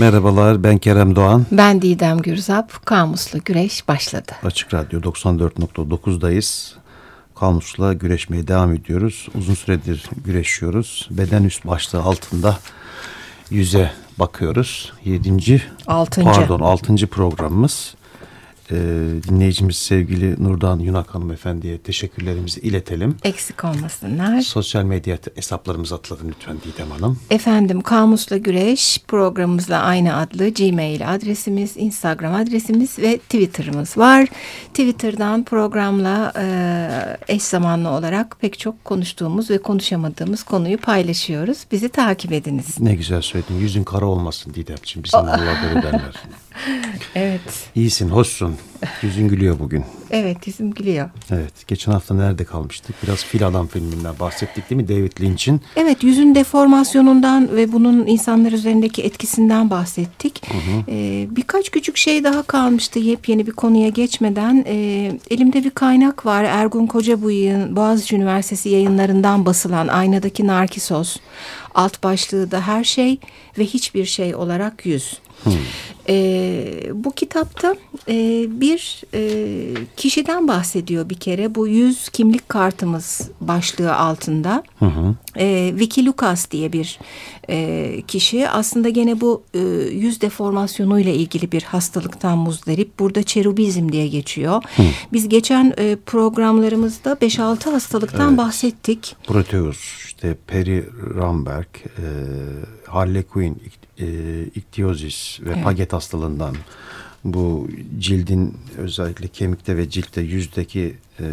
Merhabalar ben Kerem Doğan. Ben Didem Gürzap. Kamusla Güreş başladı. Açık Radyo 94.9'dayız. Kamusla güreşmeye devam ediyoruz. Uzun süredir güreşiyoruz. Beden üst başlığı altında yüze bakıyoruz. Yedinci, altıncı. pardon altıncı programımız. Ee, dinleyicimiz sevgili Nurdan Yunak hanımefendiye teşekkürlerimizi iletelim. Eksik olmasınlar. Sosyal medya hesaplarımızı atladın lütfen Didem Hanım. Efendim Kamusla Güreş programımızla aynı adlı Gmail adresimiz, Instagram adresimiz ve Twitter'ımız var. Twitter'dan programla e, eş zamanlı olarak pek çok konuştuğumuz ve konuşamadığımız konuyu paylaşıyoruz. Bizi takip ediniz. Ne güzel söyledin. Yüzün kara olmasın Didemciğim. Bizim Allah böyle derler. Evet. İyisin, hoşsun. Yüzün gülüyor bugün. Evet, yüzüm gülüyor. Evet, geçen hafta nerede kalmıştık? Biraz Fil Adam filminden bahsettik değil mi? David Lynch'in. Evet, yüzün deformasyonundan ve bunun insanlar üzerindeki etkisinden bahsettik. Hı hı. Ee, birkaç küçük şey daha kalmıştı yepyeni bir konuya geçmeden. Ee, elimde bir kaynak var. Ergun Kocabuyuk'un Boğaziçi Üniversitesi yayınlarından basılan Aynadaki Narkisos. Alt başlığı da her şey ve hiçbir şey olarak yüz. Hmm. E, bu kitapta e, bir e, kişiden bahsediyor bir kere. Bu yüz kimlik kartımız başlığı altında. Hı hı. E, Vicky Lucas diye bir e, kişi aslında gene bu e, yüz deformasyonuyla ilgili bir hastalıktan muzdarip. Burada çerubizm diye geçiyor. Hı. Biz geçen e, programlarımızda 5-6 hastalıktan evet. bahsettik. Proteus, işte Peri Ramberg, e, Harlequin, e, iktiyozis ve evet. paget hastalığından bu cildin özellikle kemikte ve ciltte yüzdeki e,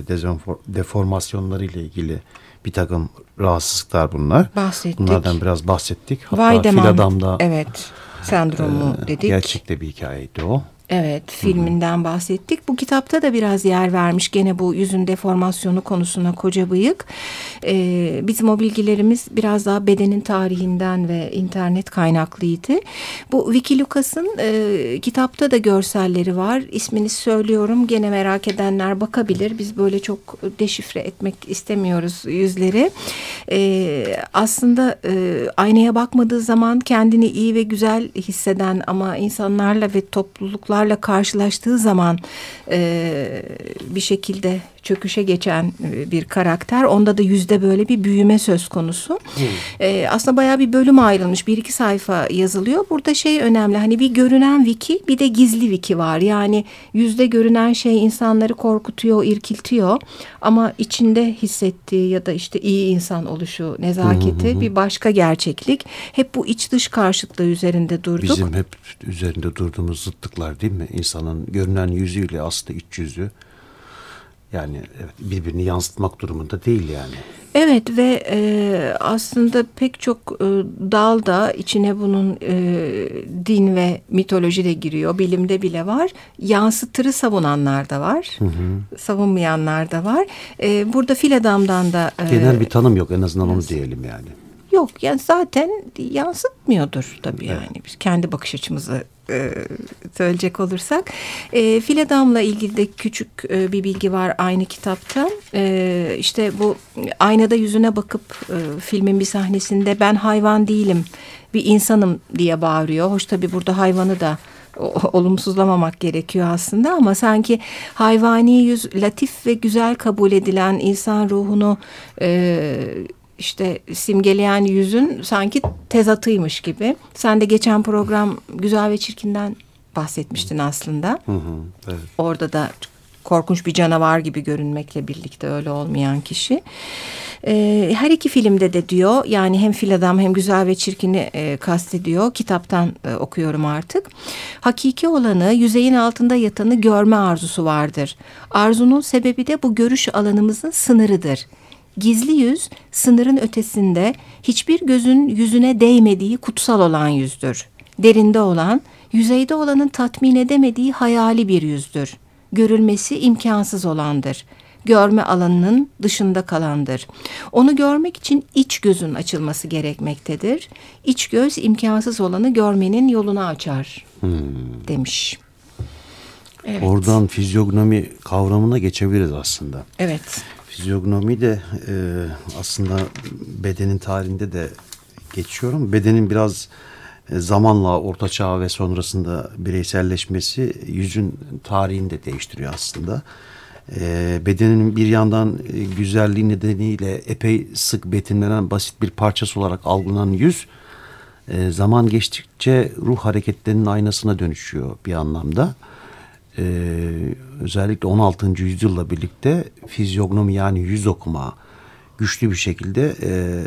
deformasyonları ile ilgili bir takım rahatsızlıklar bunlar. Bahsettik. Bunlardan biraz bahsettik. Hatta Weidemann, fil adamda evet sendromu e, dedik. Gerçekte bir hikayeydi o. Evet filminden bahsettik. Bu kitapta da biraz yer vermiş gene bu yüzün deformasyonu konusuna koca bıyık. Ee, bizim o bilgilerimiz biraz daha bedenin tarihinden ve internet kaynaklıydı. Bu Vicky Lucas'ın e, kitapta da görselleri var. İsmini söylüyorum gene merak edenler bakabilir. Biz böyle çok deşifre etmek istemiyoruz yüzleri. Ee, aslında e, aynaya bakmadığı zaman kendini iyi ve güzel hisseden ama insanlarla ve topluluklarla zorluklarla karşılaştığı zaman e, bir şekilde çöküşe geçen e, bir karakter. Onda da yüzde böyle bir büyüme söz konusu. Hmm. E, aslında bayağı bir bölüm ayrılmış. Bir iki sayfa yazılıyor. Burada şey önemli. Hani bir görünen wiki bir de gizli wiki var. Yani yüzde görünen şey insanları korkutuyor, irkiltiyor. Ama içinde hissettiği ya da işte iyi insan oluşu, nezaketi hmm. bir başka gerçeklik. Hep bu iç dış karşıtlığı üzerinde durduk. Bizim hep üzerinde durduğumuz zıttıklar değil mi? İnsanın görünen yüzüyle aslında iç yüzü yani evet, birbirini yansıtmak durumunda değil yani. Evet ve e, aslında pek çok e, dalda içine bunun e, din ve mitoloji de giriyor. Bilimde bile var. Yansıtırı savunanlar da var. Hı hı. Savunmayanlar da var. E, burada fil adamdan da... E, Genel bir tanım yok en azından onu diyelim yani. Yok yani zaten yansıtmıyordur tabii evet. yani. Biz kendi bakış açımızı e, söyleyecek olursak. E, fil adamla ilgili de küçük e, bir bilgi var aynı kitapta. E, işte bu aynada yüzüne bakıp e, filmin bir sahnesinde ben hayvan değilim bir insanım diye bağırıyor. Hoş tabii burada hayvanı da olumsuzlamamak gerekiyor aslında ama sanki hayvani yüz latif ve güzel kabul edilen insan ruhunu e, işte simgeleyen yüzün sanki tezatıymış gibi. Sen de geçen program Güzel ve Çirkin'den bahsetmiştin aslında. Hı hı, evet. Orada da korkunç bir canavar gibi görünmekle birlikte öyle olmayan kişi. Ee, her iki filmde de diyor yani hem fil adam hem güzel ve çirkini e, kastediyor. Kitaptan e, okuyorum artık. Hakiki olanı yüzeyin altında yatanı görme arzusu vardır. Arzunun sebebi de bu görüş alanımızın sınırıdır. Gizli yüz sınırın ötesinde hiçbir gözün yüzüne değmediği kutsal olan yüzdür. Derinde olan, yüzeyde olanın tatmin edemediği hayali bir yüzdür. Görülmesi imkansız olandır. Görme alanının dışında kalandır. Onu görmek için iç gözün açılması gerekmektedir. İç göz imkansız olanı görmenin yolunu açar hmm. demiş. Evet. Oradan fizyognomi kavramına geçebiliriz aslında. Evet. Fizyognomi de e, aslında bedenin tarihinde de geçiyorum. Bedenin biraz e, zamanla Orta Çağ ve sonrasında bireyselleşmesi yüzün tarihini de değiştiriyor aslında. E, bedenin bir yandan e, güzelliği nedeniyle epey sık betimlenen basit bir parçası olarak algılanan yüz e, zaman geçtikçe ruh hareketlerinin aynasına dönüşüyor bir anlamda. E, özellikle 16. yüzyılla birlikte fizyognomi yani yüz okuma güçlü bir şekilde e,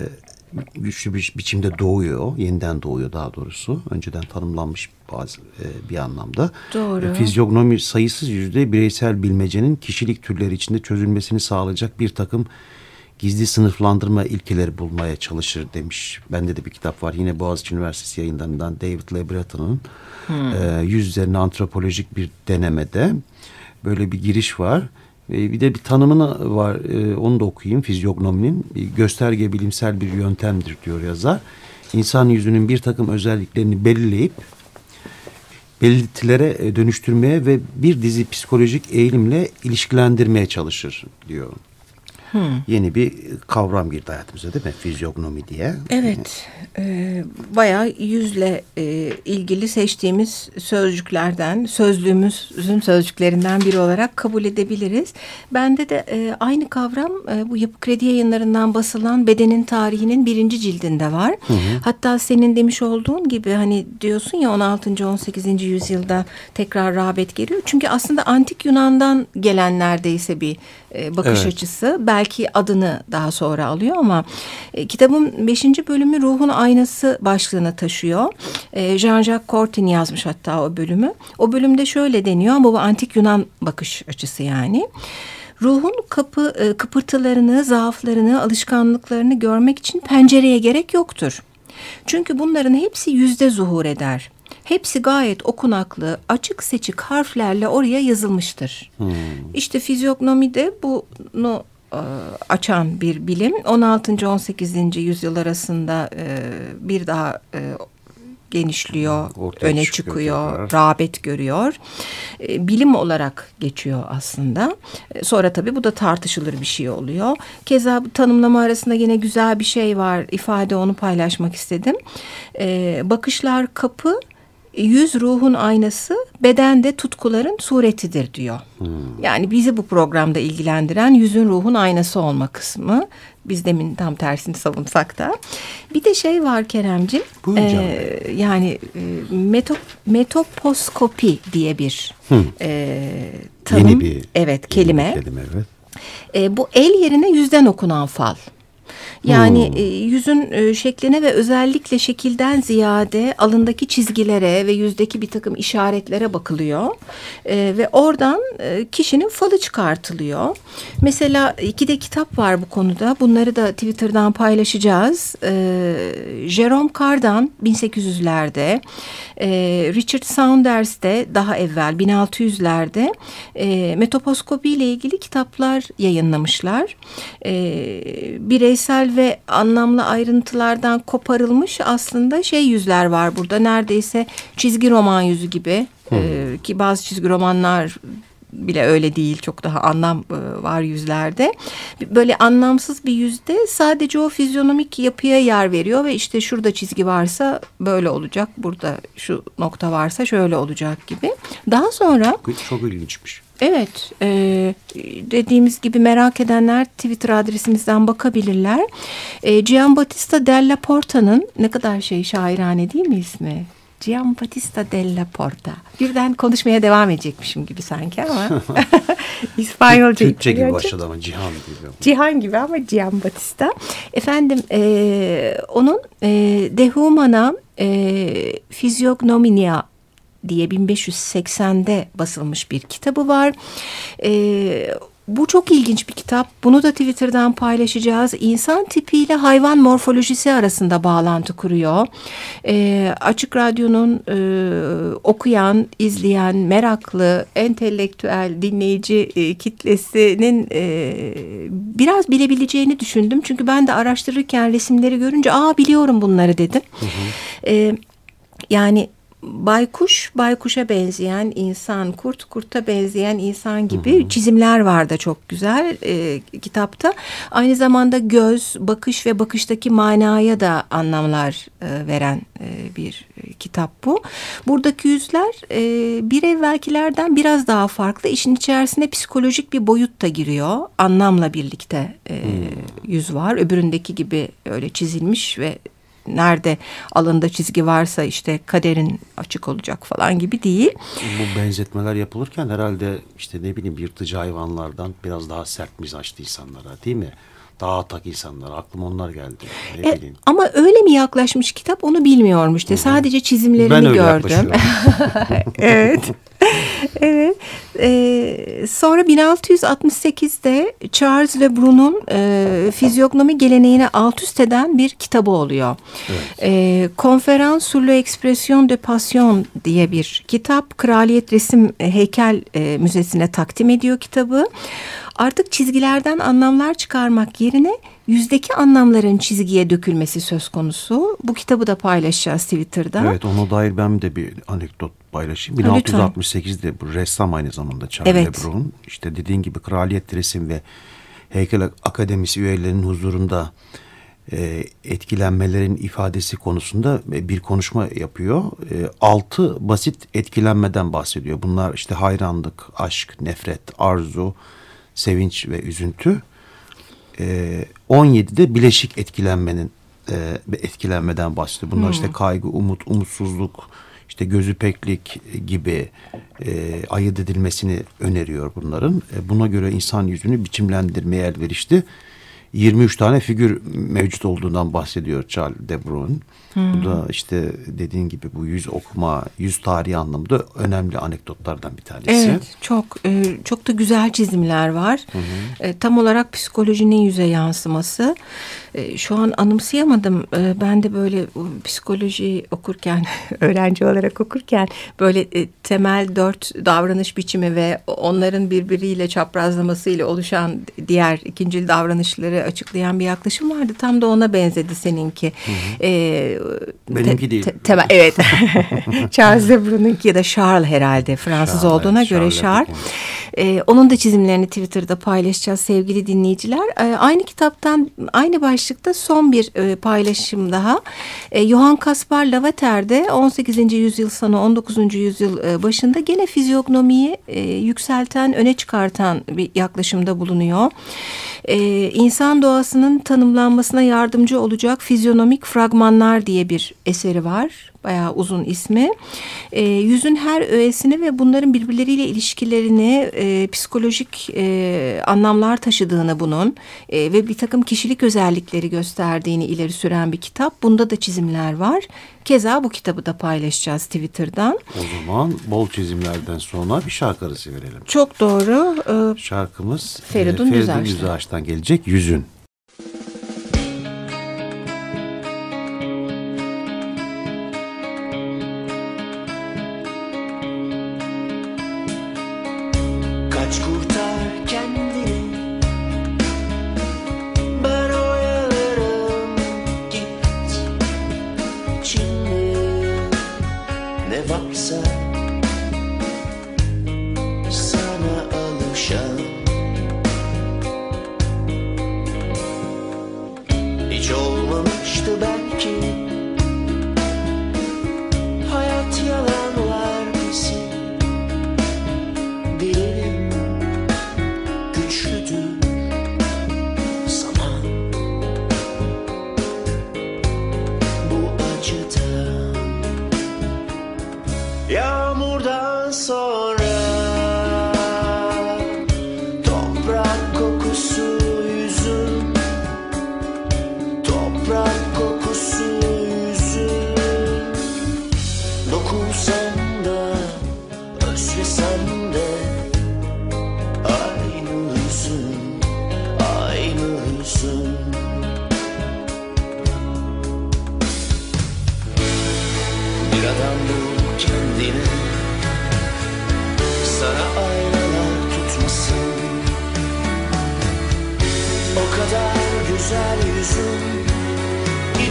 güçlü bir biçimde doğuyor. Yeniden doğuyor daha doğrusu. Önceden tanımlanmış bazı e, bir anlamda. Doğru. E, fizyognomi sayısız yüzde bireysel bilmecenin kişilik türleri içinde çözülmesini sağlayacak bir takım gizli sınıflandırma ilkeleri bulmaya çalışır demiş. Bende de bir kitap var. Yine Boğaziçi Üniversitesi yayınlarından David Le Breton'un hmm. e, yüz üzerine antropolojik bir denemede böyle bir giriş var. E, bir de bir tanımını var. E, onu da okuyayım. Fizyognominin gösterge bilimsel bir yöntemdir diyor yazar. İnsan yüzünün bir takım özelliklerini belirleyip belirtilere e, dönüştürmeye ve bir dizi psikolojik eğilimle ilişkilendirmeye çalışır diyor. Hmm. Yeni bir kavram girdi hayatımıza değil mi? Fizyognomi diye. Evet. E, bayağı yüzle e, ilgili seçtiğimiz sözcüklerden, sözlüğümüzün sözcüklerinden biri olarak kabul edebiliriz. Bende de e, aynı kavram e, bu Yapı Kredi yayınlarından basılan Bedenin Tarihinin birinci cildinde var. Hı hı. Hatta senin demiş olduğun gibi hani diyorsun ya 16. 18. yüzyılda tekrar rağbet geliyor. Çünkü aslında antik Yunan'dan gelen neredeyse bir e, bakış evet. açısı. Belki adını daha sonra alıyor ama e, kitabın beşinci bölümü Ruhun Aynası başlığını taşıyor. E, Jean-Jacques Cortin yazmış hatta o bölümü. O bölümde şöyle deniyor ama bu antik Yunan bakış açısı yani. Ruhun kapı e, kıpırtılarını, zaaflarını, alışkanlıklarını görmek için pencereye gerek yoktur. Çünkü bunların hepsi yüzde zuhur eder. Hepsi gayet okunaklı, açık seçik harflerle oraya yazılmıştır. Hmm. İşte fizyognomide bunu açan bir bilim. 16. 18. yüzyıl arasında e, bir daha e, genişliyor, Ortaya öne çıkıyor, tekrar. rağbet görüyor. E, bilim olarak geçiyor aslında. E, sonra tabii bu da tartışılır bir şey oluyor. Keza tanımlama arasında yine güzel bir şey var. ifade onu paylaşmak istedim. E, bakışlar kapı, yüz ruhun aynası, beden de tutkuların suretidir diyor. Hmm. Yani bizi bu programda ilgilendiren yüzün ruhun aynası olma kısmı. Biz demin tam tersini savunsak da. Bir de şey var Keremcim. E, yani e, metop, metoposkopi diye bir hmm. e, tanım. Yeni bir evet, kelime. kelime evet. E, bu el yerine yüzden okunan fal. Yani hmm. e, yüzün e, şekline ve özellikle şekilden ziyade alındaki çizgilere ve yüzdeki bir takım işaretlere bakılıyor. E, ve oradan e, kişinin falı çıkartılıyor. Mesela iki de kitap var bu konuda. Bunları da Twitter'dan paylaşacağız. E, Jerome Cardan 1800'lerde, e, Richard Saunders de daha evvel 1600'lerde e, metoposkopi ile ilgili kitaplar yayınlamışlar. E, bireysel ve anlamlı ayrıntılardan koparılmış aslında şey yüzler var burada. Neredeyse çizgi roman yüzü gibi hmm. ee, ki bazı çizgi romanlar bile öyle değil çok daha anlam e, var yüzlerde. Böyle anlamsız bir yüzde sadece o fizyonomik yapıya yer veriyor ve işte şurada çizgi varsa böyle olacak. Burada şu nokta varsa şöyle olacak gibi. Daha sonra... Çok ilginçmiş. Evet, e, dediğimiz gibi merak edenler Twitter adresimizden bakabilirler. E, Giambattista Della Porta'nın ne kadar şey şairane değil mi ismi? Giambattista Della Porta. Birden konuşmaya devam edecekmişim gibi sanki ama İspanyolca. Türkçe gibi başladı ama Cihan gibi. Cihan gibi ama Giambattista. Efendim e, onun e, De Humana e, Physiognominia diye 1580'de basılmış bir kitabı var. Ee, bu çok ilginç bir kitap. Bunu da Twitter'dan paylaşacağız. İnsan tipiyle hayvan morfolojisi arasında bağlantı kuruyor. E, Açık Radyo'nun e, okuyan, izleyen, meraklı, entelektüel dinleyici e, kitlesinin e, biraz bilebileceğini düşündüm. Çünkü ben de araştırırken resimleri görünce aa biliyorum bunları dedim. Hı hı. E, yani baykuş, baykuşa benzeyen insan, kurt, kurta benzeyen insan gibi hı hı. çizimler var da çok güzel e, kitapta. Aynı zamanda göz, bakış ve bakıştaki manaya da anlamlar e, veren e, bir e, kitap bu. Buradaki yüzler e, bir evvelkilerden biraz daha farklı. İşin içerisine psikolojik bir boyut da giriyor. Anlamla birlikte e, yüz var. Öbüründeki gibi öyle çizilmiş ve nerede alında çizgi varsa işte kaderin açık olacak falan gibi değil. Bu benzetmeler yapılırken herhalde işte ne bileyim yırtıcı hayvanlardan biraz daha sert mizaçlı insanlara değil mi? Daha atak insanlar. Aklıma onlar geldi. Ne e, bileyim. Ama öyle mi yaklaşmış kitap onu. Hı -hı. Sadece çizimlerini ben öyle gördüm. evet. evet. Ee, sonra 1668'de Charles Le Brun'un e, fizyognomi geleneğine alt üst eden bir kitabı oluyor. Evet. E, Konferans sur l'expression de passion diye bir kitap. Kraliyet Resim Heykel e, Müzesi'ne takdim ediyor kitabı. Artık çizgilerden anlamlar çıkarmak yerine yüzdeki anlamların çizgiye dökülmesi söz konusu. Bu kitabı da paylaşacağız Twitter'da. Evet ona dair ben de bir anekdot paylaşayım. 1668'de bu ressam aynı zamanda Charles evet. Lebrun. İşte dediğin gibi Kraliyet Resim ve Heykel Akademisi üyelerinin huzurunda e, etkilenmelerin ifadesi konusunda bir konuşma yapıyor. E, altı basit etkilenmeden bahsediyor. Bunlar işte hayranlık, aşk, nefret, arzu, sevinç ve üzüntü. E, 17'de bileşik etkilenmenin e, etkilenmeden bahsediyor. Bunlar hmm. işte kaygı, umut, umutsuzluk, işte gözü peklik gibi e, ayırt edilmesini öneriyor bunların. E, buna göre insan yüzünü biçimlendirmeye elverişli 23 tane figür mevcut olduğundan bahsediyor Charles de Bruyne. Hmm. Bu da işte dediğin gibi bu yüz okuma, yüz tarihi anlamında önemli anekdotlardan bir tanesi. Evet, çok e, çok da güzel çizimler var. Hı hı. tam olarak psikolojinin yüze yansıması. E, şu an anımsayamadım. ben de böyle psikoloji okurken, öğrenci olarak okurken böyle temel dört davranış biçimi ve onların birbiriyle çaprazlamasıyla oluşan diğer ikincil davranışları açıklayan bir yaklaşım vardı. Tam da ona benzedi seninki. Hı hı. Benimki te, değil. Te, te, evet. Charles Lebrun'unki ya da Charles herhalde Fransız Charles, olduğuna evet, göre Charles. Ee, onun da çizimlerini Twitter'da paylaşacağız sevgili dinleyiciler. Ee, aynı kitaptan aynı başlıkta son bir e, paylaşım daha. Ee, Johann Caspar Lavater'de 18. yüzyıl sonu 19. yüzyıl e, başında gene fizyognomiyi e, yükselten, öne çıkartan bir yaklaşımda bulunuyor. Ee, insan doğasının tanımlanmasına yardımcı olacak fizyonomik fragmanlar diye bir eseri var. Bayağı uzun ismi. E, yüzün her öğesini ve bunların birbirleriyle ilişkilerini e, psikolojik e, anlamlar taşıdığını bunun e, ve bir takım kişilik özellikleri gösterdiğini ileri süren bir kitap. Bunda da çizimler var. Keza bu kitabı da paylaşacağız Twitter'dan. O zaman bol çizimlerden sonra bir şarkı arası verelim. Çok doğru. Ee, Şarkımız Feridun, e, Feridun Düzağaç'tan gelecek Yüzün.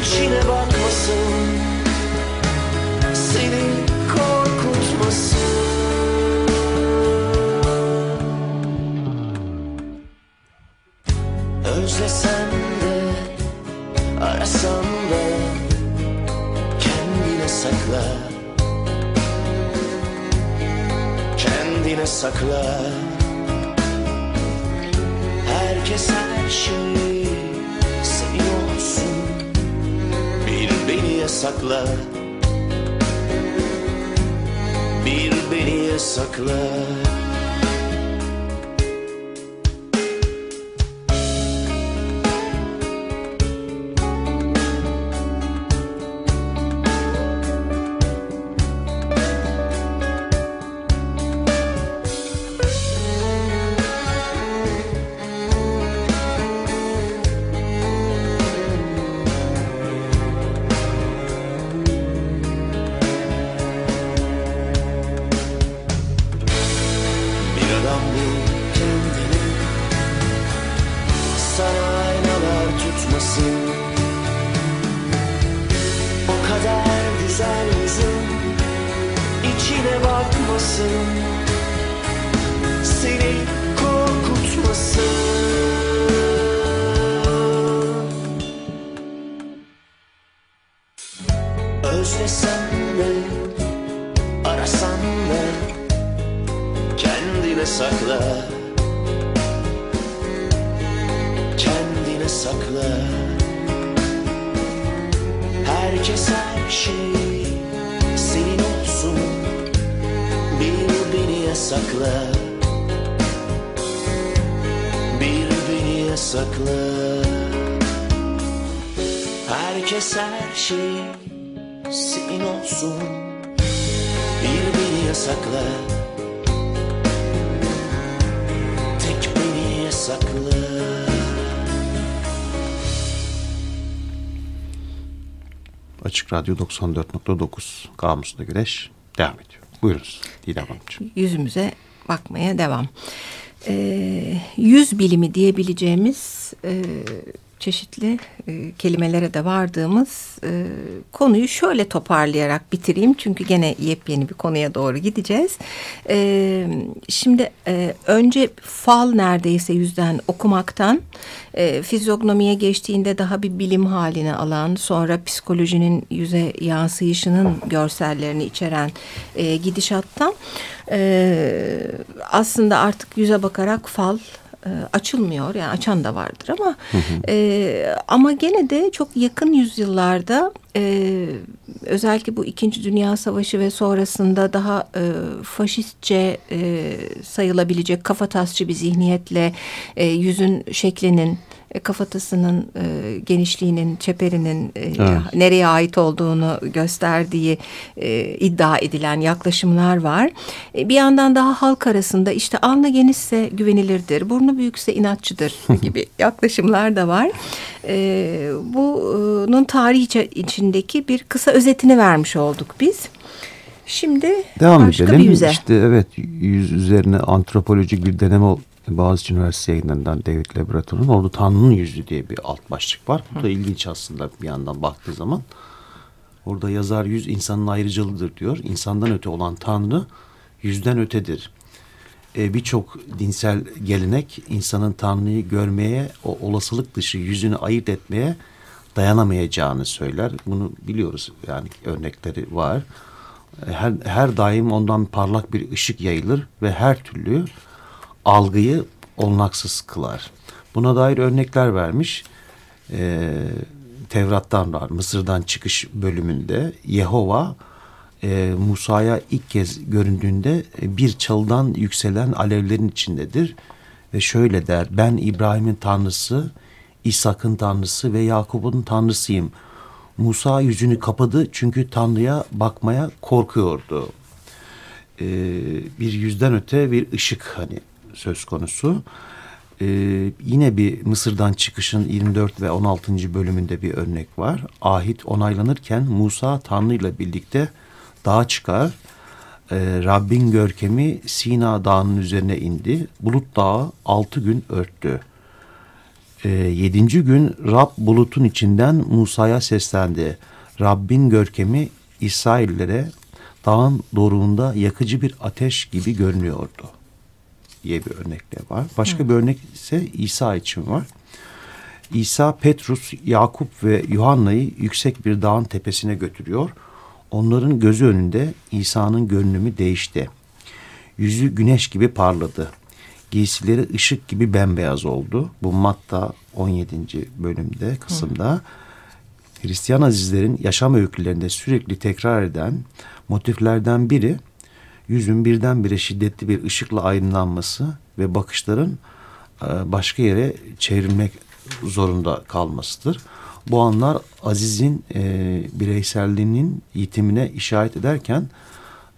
İçine bakmasın. Seni kendine Özlesen de arasan da Kendine sakla. Kendine sakla. Herkes her şey Senin olsun Bir beni yasakla Bir beni yasakla Herkes her şey Senin olsun Bir beni yasakla Tek beni yasakla Açık Radyo 94.9 Kamus'ta Güneş devam ediyor. Buyurunuz Didem Hanımcığım. yüzümüze bakmaya devam. Ee, yüz bilimi diyebileceğimiz e, çeşitli e, kelimelere de vardığımız e, konuyu şöyle toparlayarak bitireyim. Çünkü gene yepyeni bir konuya doğru gideceğiz. E, şimdi e, önce fal neredeyse yüzden okumaktan e, fizyognomiye geçtiğinde daha bir bilim haline alan sonra psikolojinin yüze yansıyışının görsellerini içeren e, gidişattan e, aslında artık yüze bakarak fal e, açılmıyor. Yani açan da vardır ama e, ama gene de çok yakın yüzyıllarda e, özellikle bu İkinci Dünya Savaşı ve sonrasında daha e, faşistçe e, sayılabilecek kafatasçı bir zihniyetle e, yüzün şeklinin e, kafatasının e, genişliğinin, çeperinin e, Evet. nereye ait olduğunu gösterdiği e, iddia edilen yaklaşımlar var. E, bir yandan daha halk arasında işte alnı genişse güvenilirdir, burnu büyükse inatçıdır gibi yaklaşımlar da var. E, bunun tarih içi- içindeki bir kısa özetini vermiş olduk biz. Şimdi Devam başka edelim. bir yüze. İşte evet yüz üzerine antropolojik bir deneme Boğaziçi Üniversitesi yayınlarından David Laboratuvar'ın orada Tanrı'nın yüzü diye bir alt başlık var. Bu da ilginç aslında bir yandan baktığı zaman. Orada yazar yüz insanın ayrıcalığıdır diyor. İnsandan öte olan Tanrı yüzden ötedir. E, Birçok dinsel gelenek insanın Tanrı'yı görmeye, o olasılık dışı yüzünü ayırt etmeye dayanamayacağını söyler. Bunu biliyoruz yani örnekleri var. E, Her, her daim ondan parlak bir ışık yayılır ve her türlü algıyı olanaksız kılar. Buna dair örnekler vermiş. E, Tevrat'tan var. Mısır'dan çıkış bölümünde Yehova e, Musa'ya ilk kez göründüğünde e, bir çalıdan yükselen alevlerin içindedir. Ve şöyle der, ben İbrahim'in tanrısı, İshak'ın tanrısı ve Yakup'un tanrısıyım. Musa yüzünü kapadı çünkü Tanrı'ya bakmaya korkuyordu. Ee, bir yüzden öte bir ışık hani söz konusu. Ee, yine bir Mısır'dan çıkışın 24 ve 16. bölümünde bir örnek var. Ahit onaylanırken Musa Tanrı ile birlikte dağa çıkar. Ee, Rabbin görkemi Sina Dağı'nın üzerine indi. Bulut dağı altı gün örttü. Ee, yedinci gün Rab bulutun içinden Musa'ya seslendi. Rabbin görkemi İsraillere dağın doruğunda yakıcı bir ateş gibi görünüyordu diye bir örnekle var. Başka bir örnek ise İsa için var. İsa Petrus, Yakup ve Yuhanna'yı yüksek bir dağın tepesine götürüyor. Onların gözü önünde İsa'nın görünümü değişti. Yüzü güneş gibi parladı. Giysileri ışık gibi bembeyaz oldu. Bu Matta 17. bölümde, kısımda. Hristiyan azizlerin yaşam öykülerinde sürekli tekrar eden motiflerden biri yüzün birdenbire şiddetli bir ışıkla aydınlanması ve bakışların e, başka yere çevrilmek zorunda kalmasıdır. Bu anlar Aziz'in e, bireyselliğinin yitimine işaret ederken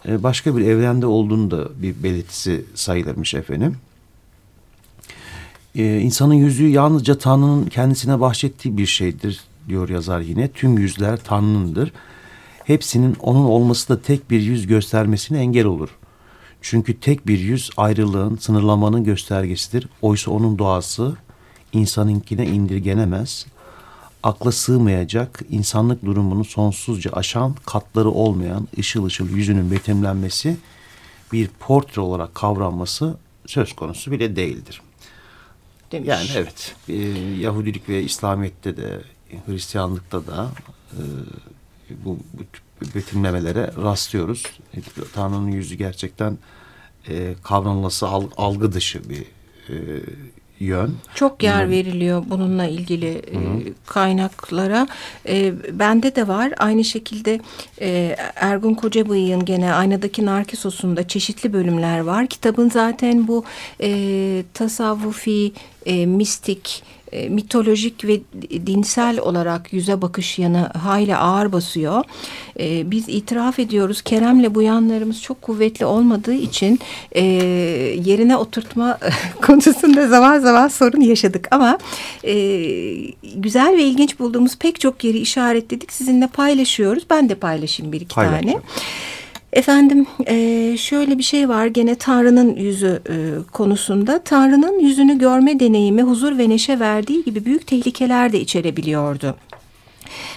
e, başka bir evrende olduğunu da bir belirtisi sayılırmış efendim. E, insanın yüzü yalnızca Tanrı'nın kendisine bahşettiği bir şeydir diyor yazar yine. Tüm yüzler Tanrı'nındır. Hepsinin onun olması da tek bir yüz göstermesine engel olur. Çünkü tek bir yüz ayrılığın, sınırlamanın göstergesidir. Oysa onun doğası insanınkine indirgenemez. Akla sığmayacak, insanlık durumunu sonsuzca aşan, katları olmayan ışıl ışıl yüzünün betimlenmesi bir portre olarak kavranması söz konusu bile değildir. Demiş. Yani evet, e, Yahudilik ve İslamiyet'te de, Hristiyanlıkta da e, bu, bu tip betimlemelere rastlıyoruz. E, Tanrı'nın yüzü gerçekten e, kavranılması al, algı dışı bir e, yön. Çok yer veriliyor bununla ilgili e, kaynaklara. E, bende de var. Aynı şekilde e, Ergun Kocabıyık'ın gene Aynadaki Narkisos'unda çeşitli bölümler var. Kitabın zaten bu e, tasavvufi, e, mistik, e, mitolojik ve dinsel olarak yüze bakış yanı hayli ağır basıyor. E, biz itiraf ediyoruz Kerem'le bu yanlarımız çok kuvvetli olmadığı için e, yerine oturtma konusunda zaman zaman sorun yaşadık ama güzel ve ilginç bulduğumuz pek çok yeri işaretledik sizinle paylaşıyoruz. Ben de paylaşayım bir iki tane. Efendim e, şöyle bir şey var gene Tanrı'nın yüzü e, konusunda. Tanrı'nın yüzünü görme deneyimi huzur ve neşe verdiği gibi büyük tehlikeler de içerebiliyordu.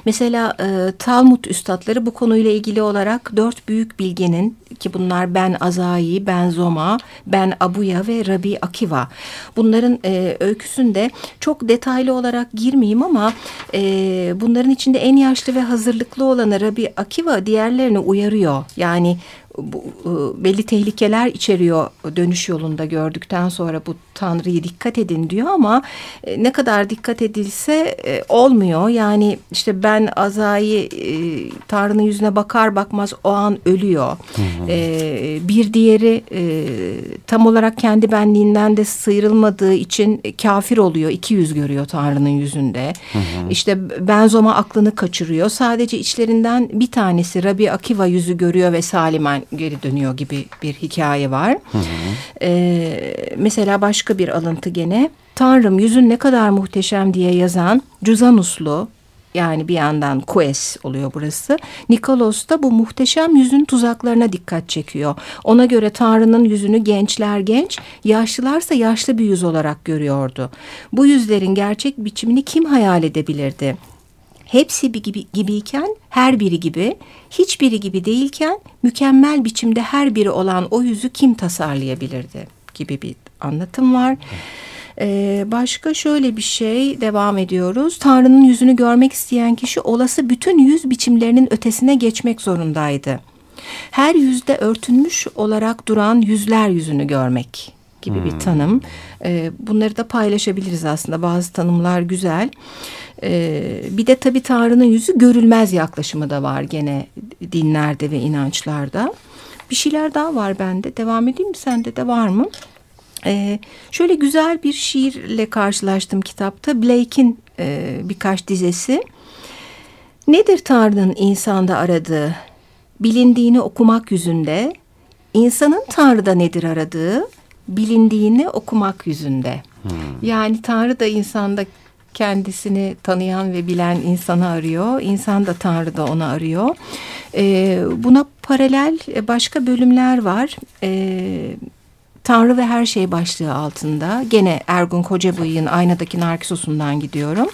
Mesela e, Talmud üstadları bu konuyla ilgili olarak dört büyük bilgenin ki bunlar Ben Azai, Ben Zoma, Ben Abuya ve Rabbi Akiva. Bunların e, öyküsünde çok detaylı olarak girmeyeyim ama e, bunların içinde en yaşlı ve hazırlıklı olanı Rabbi Akiva diğerlerini uyarıyor. Yani bu, e, belli tehlikeler içeriyor dönüş yolunda gördükten sonra bu Tanrı'yı dikkat edin diyor ama e, ne kadar dikkat edilse e, olmuyor. Yani işte ben Azai Tanrı'nın yüzüne bakar bakmaz o an ölüyor. Hı hı. bir diğeri tam olarak kendi benliğinden de sıyrılmadığı için kafir oluyor. İki yüz görüyor Tanrı'nın yüzünde. Hı hı. İşte Benzoma aklını kaçırıyor. Sadece içlerinden bir tanesi Rabbi Akiva yüzü görüyor ve Salimen geri dönüyor gibi bir hikaye var. Hı hı. Ee, mesela başka bir alıntı gene. Tanrım yüzün ne kadar muhteşem diye yazan Cüzanuslu yani bir yandan Kues oluyor burası. Nikolos da bu muhteşem yüzün tuzaklarına dikkat çekiyor. Ona göre Tanrı'nın yüzünü gençler genç, yaşlılarsa yaşlı bir yüz olarak görüyordu. Bu yüzlerin gerçek biçimini kim hayal edebilirdi? Hepsi bir gibi, gibiyken her biri gibi, hiçbiri gibi değilken mükemmel biçimde her biri olan o yüzü kim tasarlayabilirdi gibi bir anlatım var. Ee, başka şöyle bir şey devam ediyoruz. Tanrı'nın yüzünü görmek isteyen kişi olası bütün yüz biçimlerinin ötesine geçmek zorundaydı. Her yüzde örtünmüş olarak duran yüzler yüzünü görmek gibi hmm. bir tanım. Ee, bunları da paylaşabiliriz aslında. Bazı tanımlar güzel. Ee, bir de tabii Tanrı'nın yüzü görülmez yaklaşımı da var gene dinlerde ve inançlarda. Bir şeyler daha var bende. Devam edeyim mi? Sende de var mı? Ee, şöyle güzel bir şiirle karşılaştım kitapta. Blake'in e, birkaç dizesi. Nedir Tanrı'nın insanda aradığı? Bilindiğini okumak yüzünde, insanın Tanrı'da nedir aradığı? Bilindiğini okumak yüzünde. Hmm. Yani Tanrı da insanda kendisini tanıyan ve bilen insanı arıyor. İnsan da Tanrı da onu arıyor. E, buna paralel başka bölümler var. E, Tanrı ve her şey başlığı altında. Gene Ergun Kocabıyık'ın Aynadaki Narkisos'undan gidiyorum.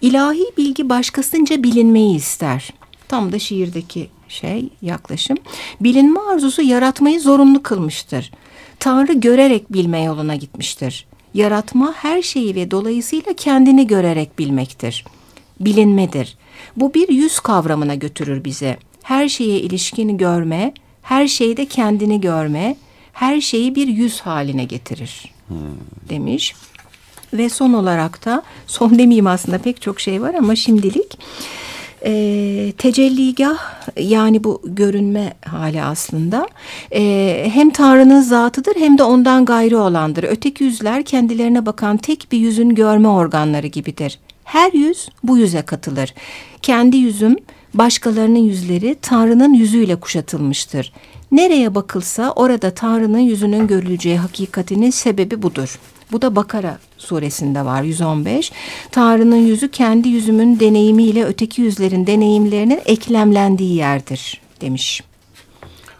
İlahi bilgi başkasınca bilinmeyi ister. Tam da şiirdeki şey yaklaşım. Bilinme arzusu yaratmayı zorunlu kılmıştır. Tanrı görerek bilme yoluna gitmiştir yaratma her şeyi ve dolayısıyla kendini görerek bilmektir. Bilinmedir. Bu bir yüz kavramına götürür bize. Her şeye ilişkini görme, her şeyde kendini görme, her şeyi bir yüz haline getirir demiş. Ve son olarak da son demeyeyim aslında pek çok şey var ama şimdilik e, tecelligah yani bu görünme hali aslında e, hem Tanrı'nın zatıdır hem de ondan gayrı olandır. Öteki yüzler kendilerine bakan tek bir yüzün görme organları gibidir. Her yüz bu yüze katılır. Kendi yüzüm başkalarının yüzleri Tanrı'nın yüzüyle kuşatılmıştır. Nereye bakılsa orada Tanrı'nın yüzünün görüleceği hakikatinin sebebi budur. Bu da Bakara suresinde var 115. Tanrı'nın yüzü kendi yüzümün deneyimiyle öteki yüzlerin deneyimlerinin eklemlendiği yerdir demiş.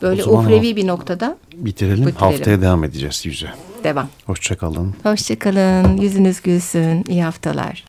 Böyle O uhrevi bir noktada Bitirelim. Bitirelim. Haftaya devam edeceğiz yüze. devam. Hoşçakalın. Hoşçakalın, yüzünüz gülsün, iyi haftalar.